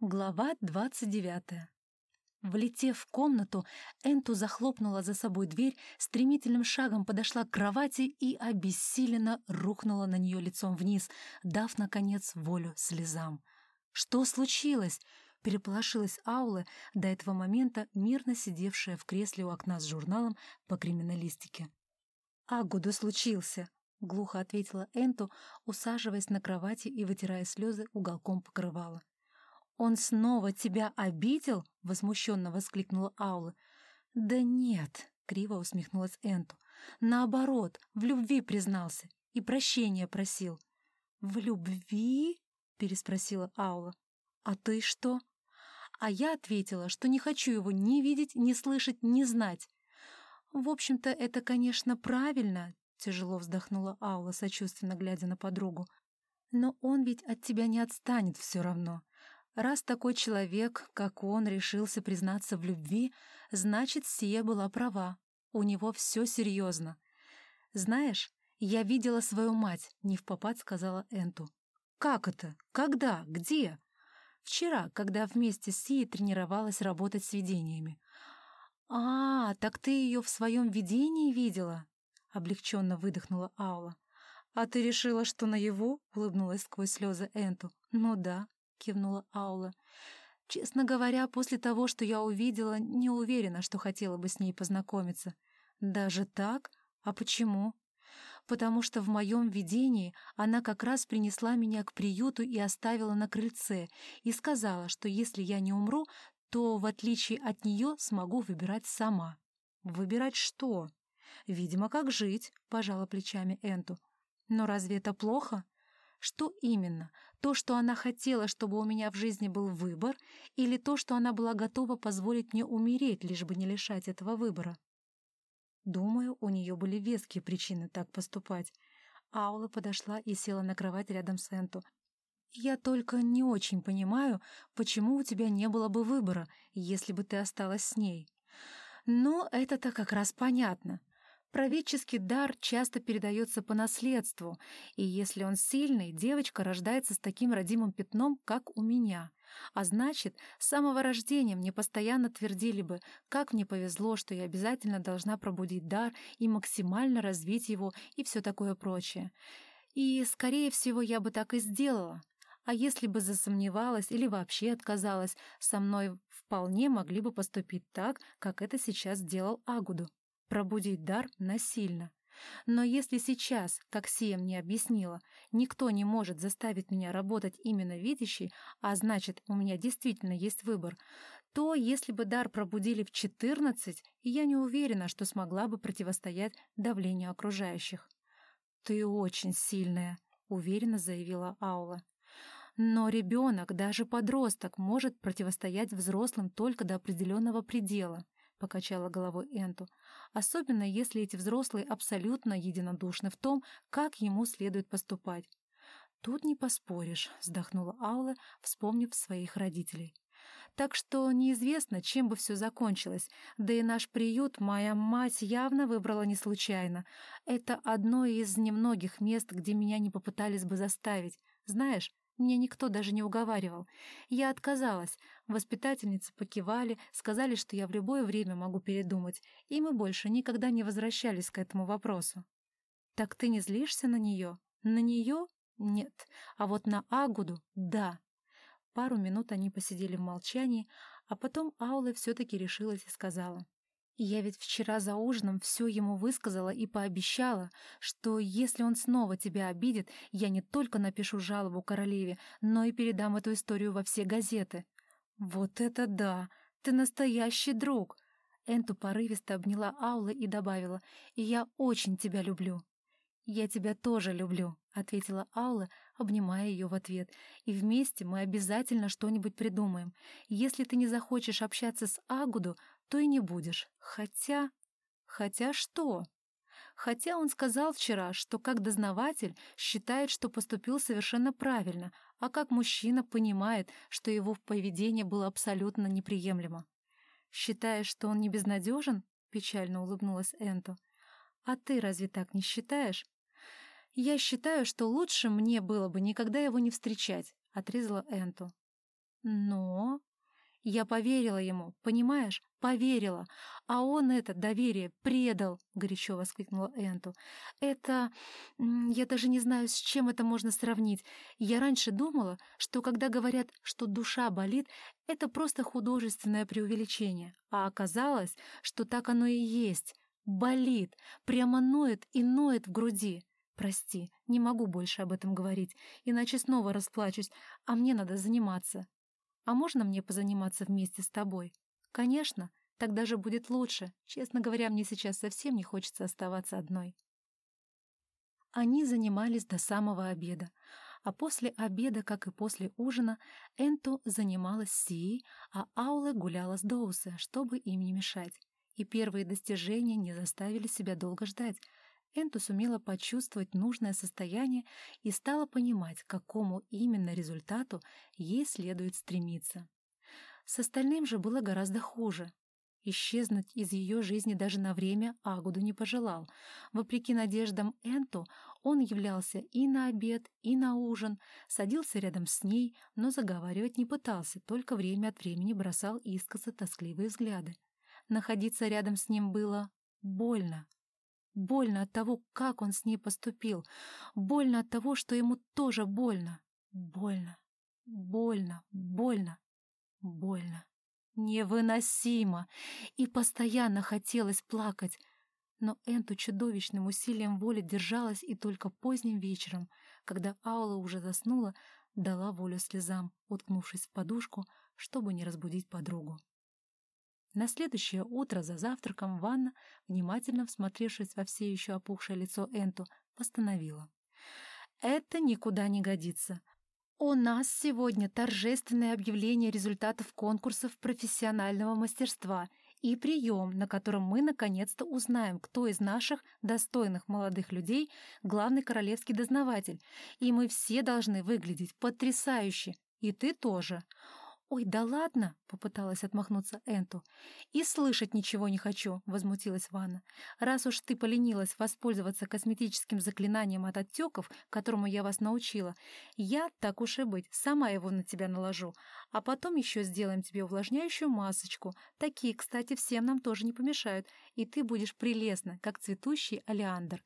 Глава двадцать девятая. Влетев в комнату, Энту захлопнула за собой дверь, стремительным шагом подошла к кровати и обессиленно рухнула на нее лицом вниз, дав, наконец, волю слезам. «Что случилось?» — переполошилась Аула, до этого момента мирно сидевшая в кресле у окна с журналом по криминалистике. «Агуду случился!» — глухо ответила Энту, усаживаясь на кровати и вытирая слезы уголком покрывала. «Он снова тебя обидел?» — возмущенно воскликнула Аула. «Да нет», — криво усмехнулась Энту. «Наоборот, в любви признался и прощения просил». «В любви?» — переспросила Аула. «А ты что?» А я ответила, что не хочу его ни видеть, ни слышать, ни знать. «В общем-то, это, конечно, правильно», — тяжело вздохнула Аула, сочувственно глядя на подругу. «Но он ведь от тебя не отстанет все равно. Раз такой человек, как он, решился признаться в любви, значит, Сия была права. У него все серьезно. «Знаешь, я видела свою мать», — не в попад сказала Энту. «Как это? Когда? Где?» «Вчера, когда вместе с Сией тренировалась работать с видениями». «А, так ты ее в своем видении видела?» — облегченно выдохнула Аула. «А ты решила, что наяву?» — улыбнулась сквозь слезы Энту. «Ну да, — кивнула Аула. «Честно говоря, после того, что я увидела, не уверена, что хотела бы с ней познакомиться. Даже так? А почему?» «Потому что в моем видении она как раз принесла меня к приюту и оставила на крыльце, и сказала, что если я не умру, то, в отличие от нее, смогу выбирать сама». «Выбирать что?» «Видимо, как жить», — пожала плечами Энту. «Но разве это плохо?» Что именно? То, что она хотела, чтобы у меня в жизни был выбор, или то, что она была готова позволить мне умереть, лишь бы не лишать этого выбора? Думаю, у нее были веские причины так поступать. Аула подошла и села на кровать рядом с Энту. «Я только не очень понимаю, почему у тебя не было бы выбора, если бы ты осталась с ней». «Но это-то как раз понятно. Праведческий дар часто передается по наследству, и если он сильный, девочка рождается с таким родимым пятном, как у меня. А значит, с самого рождения мне постоянно твердили бы, как мне повезло, что я обязательно должна пробудить дар и максимально развить его и все такое прочее. И, скорее всего, я бы так и сделала. А если бы засомневалась или вообще отказалась, со мной вполне могли бы поступить так, как это сейчас делал Агуду пробудить дар насильно. Но если сейчас, как Сия мне объяснила, никто не может заставить меня работать именно видящей, а значит, у меня действительно есть выбор, то если бы дар пробудили в 14, я не уверена, что смогла бы противостоять давлению окружающих. «Ты очень сильная», — уверенно заявила Аула. Но ребенок, даже подросток, может противостоять взрослым только до определенного предела. — покачала головой Энту, «особенно если эти взрослые абсолютно единодушны в том, как ему следует поступать». «Тут не поспоришь», — вздохнула Аула, вспомнив своих родителей. «Так что неизвестно, чем бы все закончилось, да и наш приют моя мать явно выбрала не случайно. Это одно из немногих мест, где меня не попытались бы заставить. Знаешь, мне никто даже не уговаривал. Я отказалась. Воспитательницы покивали, сказали, что я в любое время могу передумать, и мы больше никогда не возвращались к этому вопросу. «Так ты не злишься на нее?» «На нее? Нет. А вот на Агуду — да». Пару минут они посидели в молчании, а потом Аула все-таки решилась и сказала. Я ведь вчера за ужином все ему высказала и пообещала, что если он снова тебя обидит, я не только напишу жалобу королеве, но и передам эту историю во все газеты. Вот это да! Ты настоящий друг! Энту порывисто обняла Аула и добавила, «И я очень тебя люблю». «Я тебя тоже люблю», — ответила Аула, обнимая ее в ответ. «И вместе мы обязательно что-нибудь придумаем. Если ты не захочешь общаться с Агуду, то и не будешь. Хотя... Хотя что? Хотя он сказал вчера, что как дознаватель считает, что поступил совершенно правильно, а как мужчина понимает, что его поведение было абсолютно неприемлемо. «Считаешь, что он не безнадежен?» — печально улыбнулась Энту. «А ты разве так не считаешь?» «Я считаю, что лучше мне было бы никогда его не встречать», — отрезала Энту. Но... Я поверила ему, понимаешь? Поверила. А он это доверие предал, — горячо воскликнула Энту. Это... Я даже не знаю, с чем это можно сравнить. Я раньше думала, что когда говорят, что душа болит, это просто художественное преувеличение. А оказалось, что так оно и есть. Болит, прямо ноет и ноет в груди. Прости, не могу больше об этом говорить, иначе снова расплачусь, а мне надо заниматься. А можно мне позаниматься вместе с тобой? Конечно, тогда же будет лучше. Честно говоря, мне сейчас совсем не хочется оставаться одной. Они занимались до самого обеда, а после обеда, как и после ужина, Энту занималась Сией, а Аула гуляла с Доусе, чтобы им не мешать. И первые достижения не заставили себя долго ждать — Энту сумела почувствовать нужное состояние и стала понимать, к какому именно результату ей следует стремиться. С остальным же было гораздо хуже. Исчезнуть из ее жизни даже на время Агуду не пожелал. Вопреки надеждам Энту, он являлся и на обед, и на ужин, садился рядом с ней, но заговаривать не пытался, только время от времени бросал искоса тоскливые взгляды. Находиться рядом с ним было больно. Больно от того, как он с ней поступил. Больно от того, что ему тоже больно. Больно, больно, больно, больно. Невыносимо. И постоянно хотелось плакать. Но Энту чудовищным усилием воли держалась и только поздним вечером, когда Аула уже заснула, дала волю слезам, уткнувшись в подушку, чтобы не разбудить подругу. На следующее утро за завтраком Ванна, внимательно всмотревшись во все еще опухшее лицо Энту, постановила. «Это никуда не годится. У нас сегодня торжественное объявление результатов конкурсов профессионального мастерства и прием, на котором мы наконец-то узнаем, кто из наших достойных молодых людей главный королевский дознаватель, и мы все должны выглядеть потрясающе, и ты тоже. «Ой, да ладно!» — попыталась отмахнуться Энту. «И слышать ничего не хочу!» — возмутилась Ванна. «Раз уж ты поленилась воспользоваться косметическим заклинанием от отеков, которому я вас научила, я, так уж и быть, сама его на тебя наложу, а потом еще сделаем тебе увлажняющую масочку. Такие, кстати, всем нам тоже не помешают, и ты будешь прелестна, как цветущий олеандр».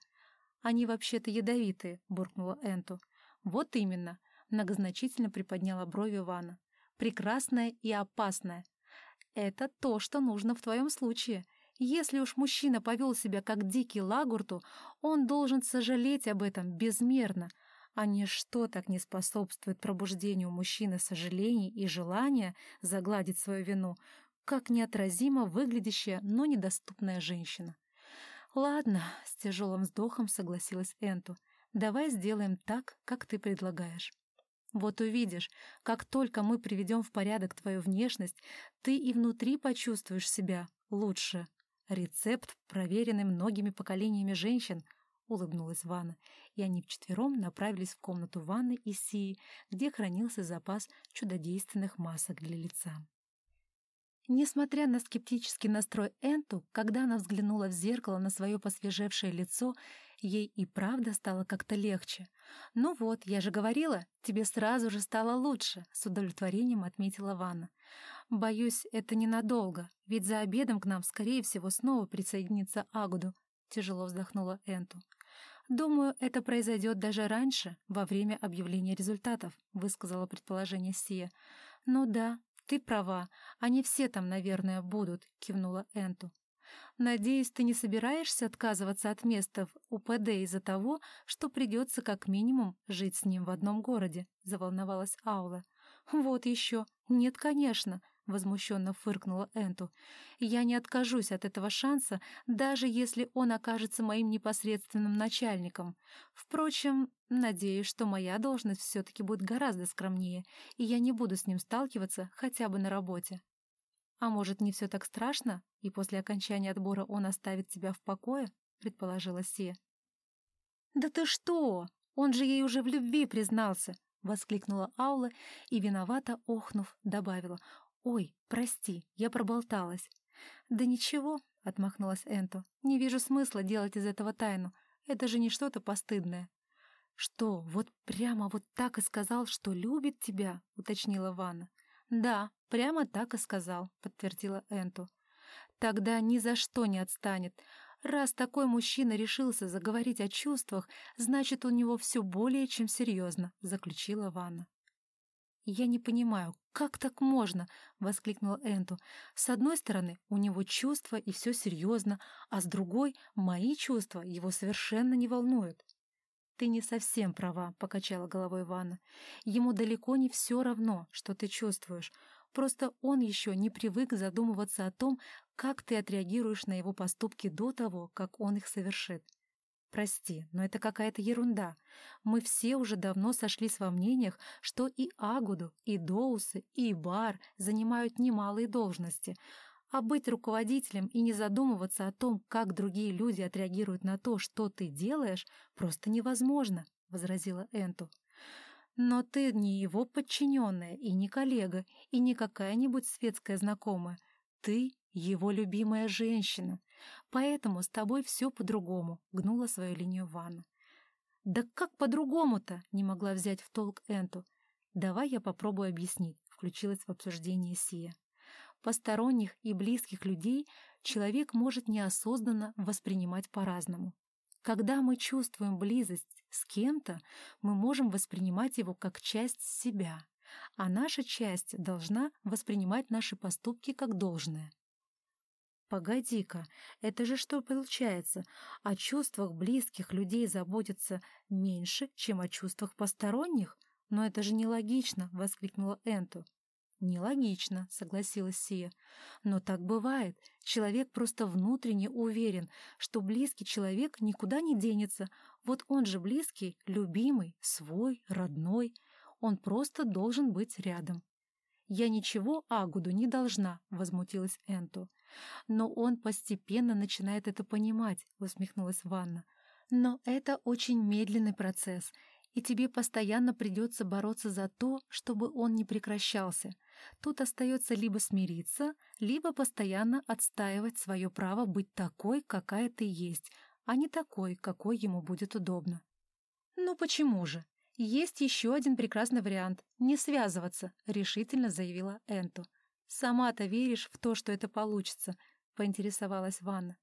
«Они вообще-то ядовитые», — буркнула Энту. «Вот именно», — многозначительно приподняла брови Ванна прекрасное и опасное. Это то, что нужно в твоем случае. Если уж мужчина повел себя как дикий лагурту, он должен сожалеть об этом безмерно, а ничто так не способствует пробуждению мужчины сожалений и желания загладить свою вину, как неотразимо выглядящая, но недоступная женщина. «Ладно», — с тяжелым вздохом согласилась Энту, — «давай сделаем так, как ты предлагаешь». Вот увидишь, как только мы приведем в порядок твою внешность, ты и внутри почувствуешь себя лучше. Рецепт, проверенный многими поколениями женщин, — улыбнулась Ванна, и они вчетвером направились в комнату Ванны и Сии, где хранился запас чудодейственных масок для лица. Несмотря на скептический настрой Энту, когда она взглянула в зеркало на свое посвежевшее лицо, ей и правда стало как-то легче. «Ну вот, я же говорила, тебе сразу же стало лучше», — с удовлетворением отметила Ванна. «Боюсь, это ненадолго, ведь за обедом к нам, скорее всего, снова присоединится Агуду», — тяжело вздохнула Энту. «Думаю, это произойдет даже раньше, во время объявления результатов», — высказала предположение Сия. «Ну да, «Ты права, они все там, наверное, будут», — кивнула Энту. «Надеюсь, ты не собираешься отказываться от места в УПД из-за того, что придется как минимум жить с ним в одном городе», — заволновалась Аула. «Вот еще. Нет, конечно», — возмущенно фыркнула Энту. «Я не откажусь от этого шанса, даже если он окажется моим непосредственным начальником. Впрочем, надеюсь, что моя должность все-таки будет гораздо скромнее, и я не буду с ним сталкиваться хотя бы на работе». «А может, не все так страшно, и после окончания отбора он оставит тебя в покое?» — предположила Сия. «Да ты что? Он же ей уже в любви признался!» — воскликнула Аула и, виновато охнув, добавила. «Ой, прости, я проболталась». «Да ничего», — отмахнулась Энто, — «не вижу смысла делать из этого тайну. Это же не что-то постыдное». «Что, вот прямо вот так и сказал, что любит тебя?» — уточнила Ванна. «Да, прямо так и сказал», — подтвердила Энту. «Тогда ни за что не отстанет. Раз такой мужчина решился заговорить о чувствах, значит, у него все более чем серьезно», — заключила Ванна. «Я не понимаю, как так можно?» — воскликнула Энту. «С одной стороны, у него чувства, и все серьезно, а с другой, мои чувства его совершенно не волнуют». «Ты не совсем права», — покачала головой Ванна. «Ему далеко не все равно, что ты чувствуешь. Просто он еще не привык задумываться о том, как ты отреагируешь на его поступки до того, как он их совершит. Прости, но это какая-то ерунда. Мы все уже давно сошлись во мнениях, что и Агуду, и Доусы, и Бар занимают немалые должности, а быть руководителем и не задумываться о том, как другие люди отреагируют на то, что ты делаешь, просто невозможно, — возразила Энту. Но ты не его подчиненная и не коллега, и не какая-нибудь светская знакомая. Ты его любимая женщина. Поэтому с тобой все по-другому, — гнула свою линию Ванна. «Да как по-другому-то?» — не могла взять в толк Энту. «Давай я попробую объяснить», — включилась в обсуждение Сия. Посторонних и близких людей человек может неосознанно воспринимать по-разному. Когда мы чувствуем близость с кем-то, мы можем воспринимать его как часть себя, а наша часть должна воспринимать наши поступки как должное. Погоди-ка, это же что получается? О чувствах близких людей заботиться меньше, чем о чувствах посторонних? Но это же нелогично, — воскликнула Энту. «Нелогично», — согласилась Сия. «Но так бывает. Человек просто внутренне уверен, что близкий человек никуда не денется. Вот он же близкий, любимый, свой, родной. Он просто должен быть рядом». «Я ничего Агуду не должна», — возмутилась Энту. «Но он постепенно начинает это понимать», — усмехнулась Ванна. «Но это очень медленный процесс, и тебе постоянно придется бороться за то, чтобы он не прекращался. Тут остается либо смириться, либо постоянно отстаивать свое право быть такой, какая ты есть, а не такой, какой ему будет удобно». «Ну почему же?» «Есть еще один прекрасный вариант — не связываться», — решительно заявила Энту. «Сама-то веришь в то, что это получится?» — поинтересовалась Ванна.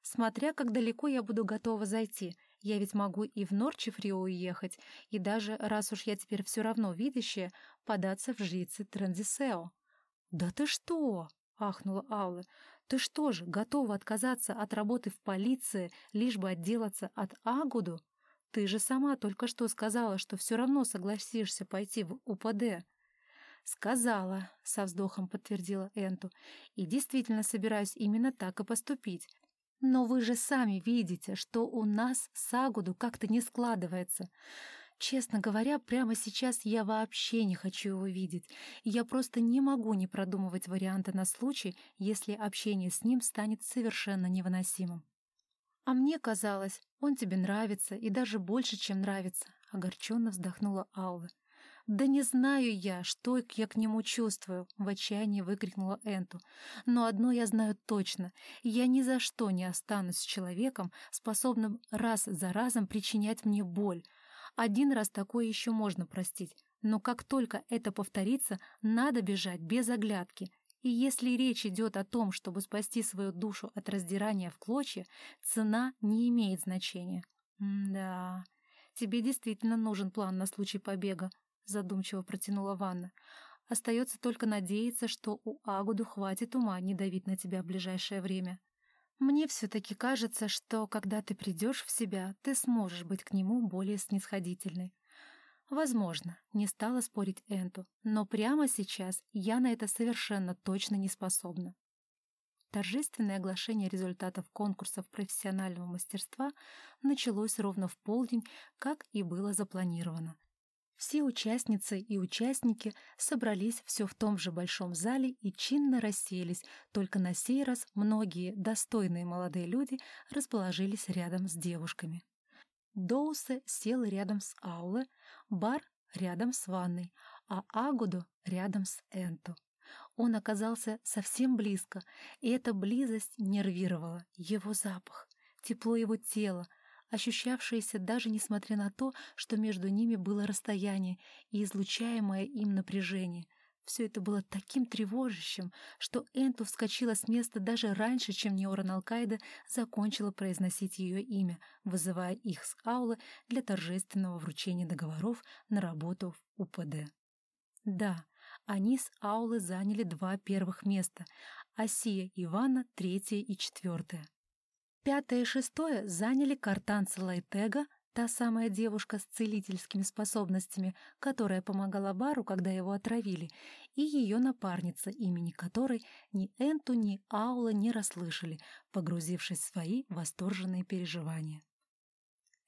«Смотря как далеко я буду готова зайти. Я ведь могу и в Норчефрио уехать, и даже, раз уж я теперь все равно видящая, податься в жрицы Транзисео». «Да ты что?» — ахнула Аула. «Ты что же, готова отказаться от работы в полиции, лишь бы отделаться от Агуду?» Ты же сама только что сказала, что все равно согласишься пойти в УПД. Сказала, со вздохом подтвердила Энту, и действительно собираюсь именно так и поступить. Но вы же сами видите, что у нас с Агуду как-то не складывается. Честно говоря, прямо сейчас я вообще не хочу его видеть. Я просто не могу не продумывать варианты на случай, если общение с ним станет совершенно невыносимым. «А мне казалось, он тебе нравится, и даже больше, чем нравится», — огорченно вздохнула Алла. «Да не знаю я, что я к нему чувствую», — в отчаянии выкрикнула Энту. «Но одно я знаю точно. Я ни за что не останусь с человеком, способным раз за разом причинять мне боль. Один раз такое еще можно простить, но как только это повторится, надо бежать без оглядки. И если речь идет о том, чтобы спасти свою душу от раздирания в клочья, цена не имеет значения. «Да, тебе действительно нужен план на случай побега», — задумчиво протянула Ванна. «Остается только надеяться, что у Агуду хватит ума не давить на тебя в ближайшее время. Мне все-таки кажется, что, когда ты придешь в себя, ты сможешь быть к нему более снисходительной. Возможно, не стала спорить Энту, но прямо сейчас я на это совершенно точно не способна. Торжественное оглашение результатов конкурсов профессионального мастерства началось ровно в полдень, как и было запланировано. Все участницы и участники собрались все в том же большом зале и чинно расселись, только на сей раз многие достойные молодые люди расположились рядом с девушками. Доусе сел рядом с Ауле, Бар рядом с ванной, а Агуду рядом с Энту. Он оказался совсем близко, и эта близость нервировала его запах, тепло его тела, ощущавшееся даже несмотря на то, что между ними было расстояние и излучаемое им напряжение. Все это было таким тревожащим, что Энту вскочила с места даже раньше, чем Неора Налкайда закончила произносить ее имя, вызывая их с аулы для торжественного вручения договоров на работу в УПД. Да, они с аулы заняли два первых места, а Сия и Ивана — третье и четвертое. Пятое и шестое заняли Картанца Лайтега, Та самая девушка с целительскими способностями, которая помогала Бару, когда его отравили, и ее напарница, имени которой ни Энту, ни Аула не расслышали, погрузившись в свои восторженные переживания.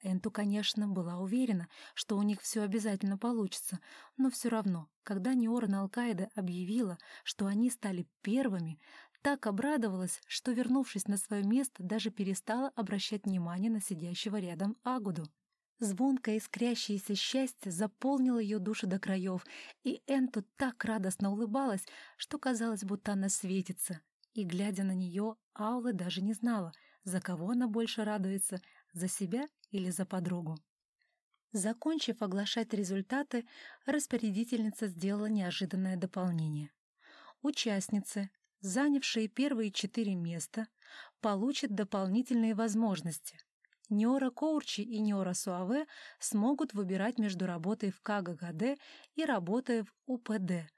Энту, конечно, была уверена, что у них все обязательно получится, но все равно, когда Неорна Алкаида объявила, что они стали первыми, так обрадовалась, что, вернувшись на свое место, даже перестала обращать внимание на сидящего рядом Агуду. Звонкое искрящееся счастье заполнило ее душу до краев, и Энту так радостно улыбалась, что казалось, будто она светится. И, глядя на нее, Аула даже не знала, за кого она больше радуется, за себя или за подругу. Закончив оглашать результаты, распорядительница сделала неожиданное дополнение. Участницы, занявшие первые четыре места, получат дополнительные возможности. Неора Коурчи и Неора Суаве смогут выбирать между работой в КГГД и работой в УПД,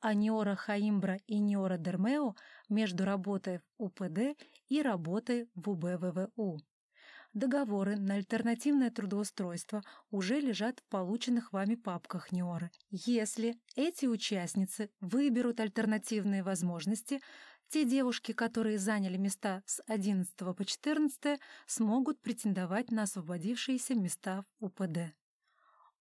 а Неора Хаимбра и Неора Дермео между работой в УПД и работой в УБВВУ. Договоры на альтернативное трудоустройство уже лежат в полученных вами папках НИОРы. Если эти участницы выберут альтернативные возможности, те девушки, которые заняли места с 11 по 14, смогут претендовать на освободившиеся места в УПД.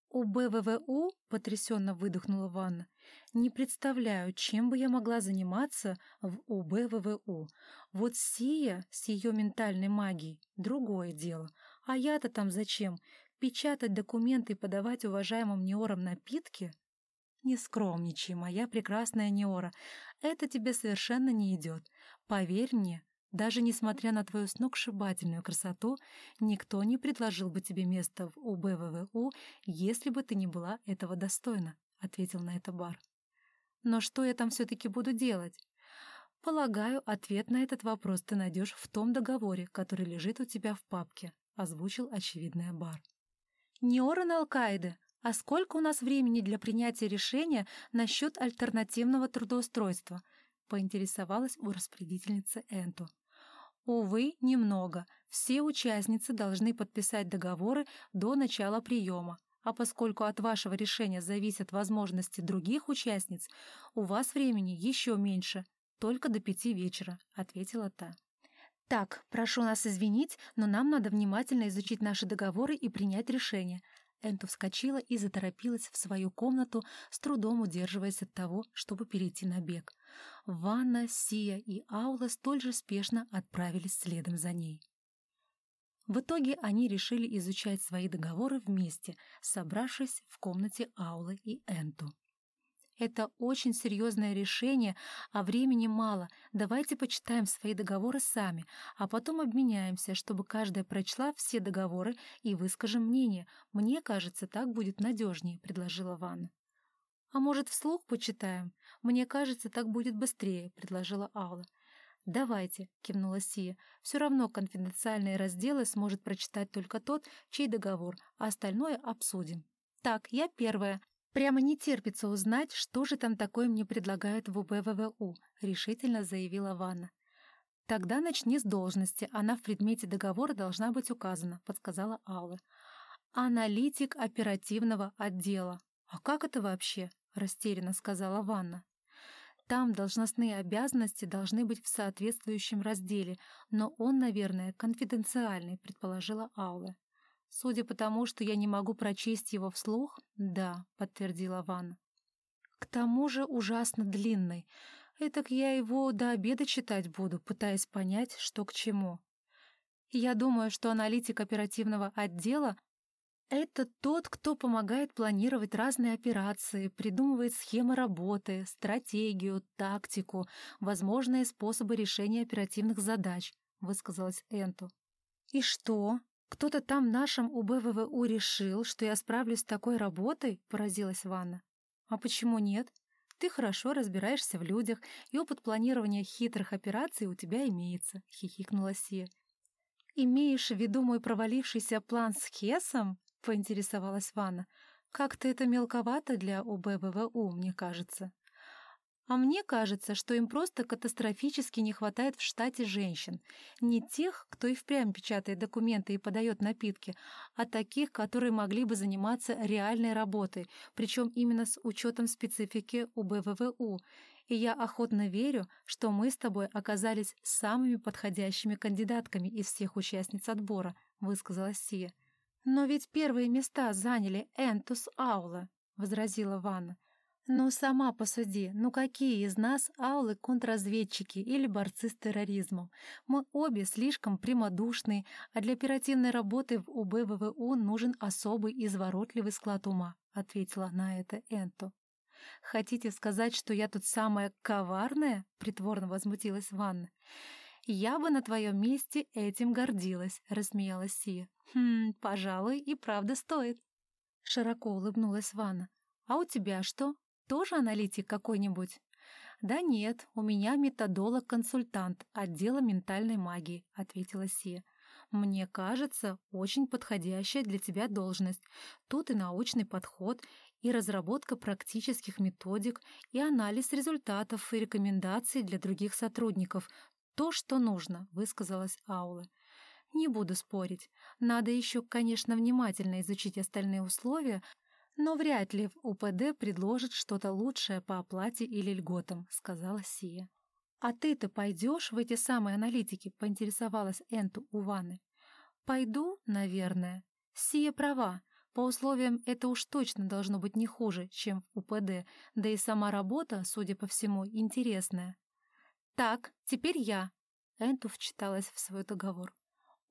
«У БВВУ», — потрясенно выдохнула Ванна, — «не представляю, чем бы я могла заниматься в УБВВУ. Вот Сия с ее ментальной магией — другое дело. А я-то там зачем? Печатать документы и подавать уважаемым неорам напитки?» «Не скромничай, моя прекрасная Неора, это тебе совершенно не идет. Поверь мне, даже несмотря на твою сногсшибательную красоту, никто не предложил бы тебе место в УБВВУ, если бы ты не была этого достойна», — ответил на это Бар. «Но что я там все-таки буду делать?» «Полагаю, ответ на этот вопрос ты найдешь в том договоре, который лежит у тебя в папке», — озвучил очевидный Бар. «Неоран Алкаиде, а сколько у нас времени для принятия решения насчет альтернативного трудоустройства?» — поинтересовалась у распорядительницы Энту. Увы, немного. Все участницы должны подписать договоры до начала приема. А поскольку от вашего решения зависят возможности других участниц, у вас времени еще меньше, только до пяти вечера», — ответила та. «Так, прошу нас извинить, но нам надо внимательно изучить наши договоры и принять решение». Энту вскочила и заторопилась в свою комнату, с трудом удерживаясь от того, чтобы перейти на бег. Ванна, Сия и Аула столь же спешно отправились следом за ней. В итоге они решили изучать свои договоры вместе, собравшись в комнате Аулы и Энту. Это очень серьезное решение, а времени мало. Давайте почитаем свои договоры сами, а потом обменяемся, чтобы каждая прочла все договоры и выскажем мнение. Мне кажется, так будет надежнее», — предложила Ванна. «А может, вслух почитаем? Мне кажется, так будет быстрее», — предложила Алла. «Давайте», — кивнула Сия. «Все равно конфиденциальные разделы сможет прочитать только тот, чей договор, а остальное обсудим». «Так, я первая. Прямо не терпится узнать, что же там такое мне предлагают в УБВВУ», — решительно заявила Ванна. «Тогда начни с должности, она в предмете договора должна быть указана», — подсказала Алла. «Аналитик оперативного отдела». «А как это вообще?» — растерянно сказала Ванна. «Там должностные обязанности должны быть в соответствующем разделе, но он, наверное, конфиденциальный», — предположила Аула. «Судя по тому, что я не могу прочесть его вслух, да», — подтвердила Ванна. «К тому же ужасно длинный. Этак я его до обеда читать буду, пытаясь понять, что к чему. Я думаю, что аналитик оперативного отдела это тот, кто помогает планировать разные операции, придумывает схемы работы, стратегию, тактику, возможные способы решения оперативных задач, высказалась Энту. И что? Кто-то там нашем УБВВУ решил, что я справлюсь с такой работой? поразилась Ванна. А почему нет? Ты хорошо разбираешься в людях, и опыт планирования хитрых операций у тебя имеется», — хихикнула Сия. «Имеешь в виду мой провалившийся план с Хесом?» — поинтересовалась Ванна. «Как-то это мелковато для УБВВУ, мне кажется». А мне кажется, что им просто катастрофически не хватает в штате женщин. Не тех, кто и впрямь печатает документы и подает напитки, а таких, которые могли бы заниматься реальной работой, причем именно с учетом специфики УБВВУ. И я охотно верю, что мы с тобой оказались самыми подходящими кандидатками из всех участниц отбора, высказалась Сия. «Но ведь первые места заняли Энтус Аула», — возразила Ванна. «Ну, сама посуди, ну какие из нас аулы контрразведчики или борцы с терроризмом? Мы обе слишком прямодушные, а для оперативной работы в УБВВУ нужен особый изворотливый склад ума», — ответила на это Энту. «Хотите сказать, что я тут самая коварная?» — притворно возмутилась Ванна. «Я бы на твоем месте этим гордилась», — рассмеялась Сия. «Хм, пожалуй, и правда стоит». Широко улыбнулась Ванна. «А у тебя что? Тоже аналитик какой-нибудь?» «Да нет, у меня методолог-консультант отдела ментальной магии», — ответила Сия. «Мне кажется, очень подходящая для тебя должность. Тут и научный подход, и разработка практических методик, и анализ результатов и рекомендаций для других сотрудников. То, что нужно», — высказалась Аула. «Не буду спорить. Надо еще, конечно, внимательно изучить остальные условия, «Но вряд ли в УПД предложат что-то лучшее по оплате или льготам», — сказала Сия. «А ты-то пойдешь в эти самые аналитики?» — поинтересовалась Энту у Ванны. «Пойду, наверное. Сия права. По условиям это уж точно должно быть не хуже, чем в УПД, да и сама работа, судя по всему, интересная». «Так, теперь я», — Энту вчиталась в свой договор.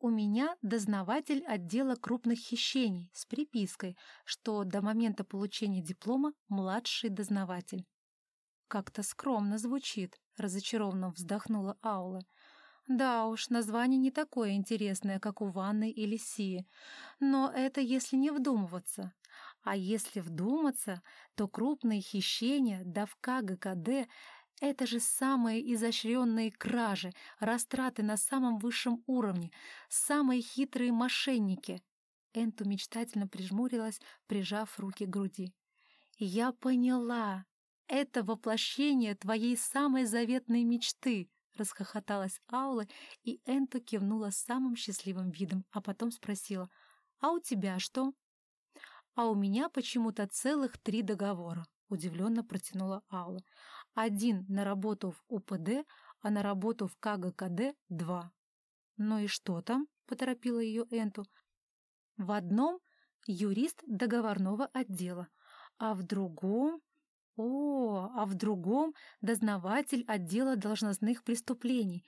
У меня дознаватель отдела крупных хищений с припиской, что до момента получения диплома младший дознаватель. Как-то скромно звучит, разочарованно вздохнула Аула. Да уж, название не такое интересное, как у Ванны или Сии, но это если не вдумываться. А если вдуматься, то крупные хищения, давка ГКД это же самые изощренные кражи, растраты на самом высшем уровне, самые хитрые мошенники. Энту мечтательно прижмурилась, прижав руки к груди. «Я поняла. Это воплощение твоей самой заветной мечты», — расхохоталась Аула, и Энту кивнула самым счастливым видом, а потом спросила, «А у тебя что?» «А у меня почему-то целых три договора», — удивленно протянула Аула. Один на работу в УПД, а на работу в КГКД — два. «Ну и что там?» — поторопила ее Энту. «В одном юрист договорного отдела, а в другом...» «О, а в другом дознаватель отдела должностных преступлений.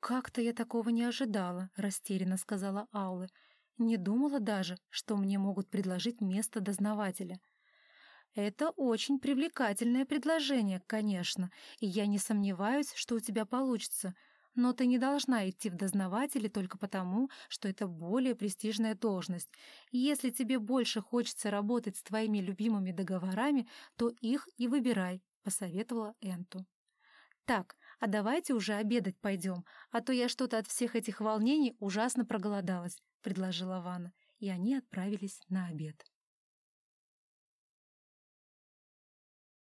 Как-то я такого не ожидала», — растерянно сказала Аула. «Не думала даже, что мне могут предложить место дознавателя». Это очень привлекательное предложение, конечно, и я не сомневаюсь, что у тебя получится. Но ты не должна идти в дознаватели только потому, что это более престижная должность. если тебе больше хочется работать с твоими любимыми договорами, то их и выбирай», — посоветовала Энту. «Так, а давайте уже обедать пойдем, а то я что-то от всех этих волнений ужасно проголодалась», — предложила Ванна, и они отправились на обед.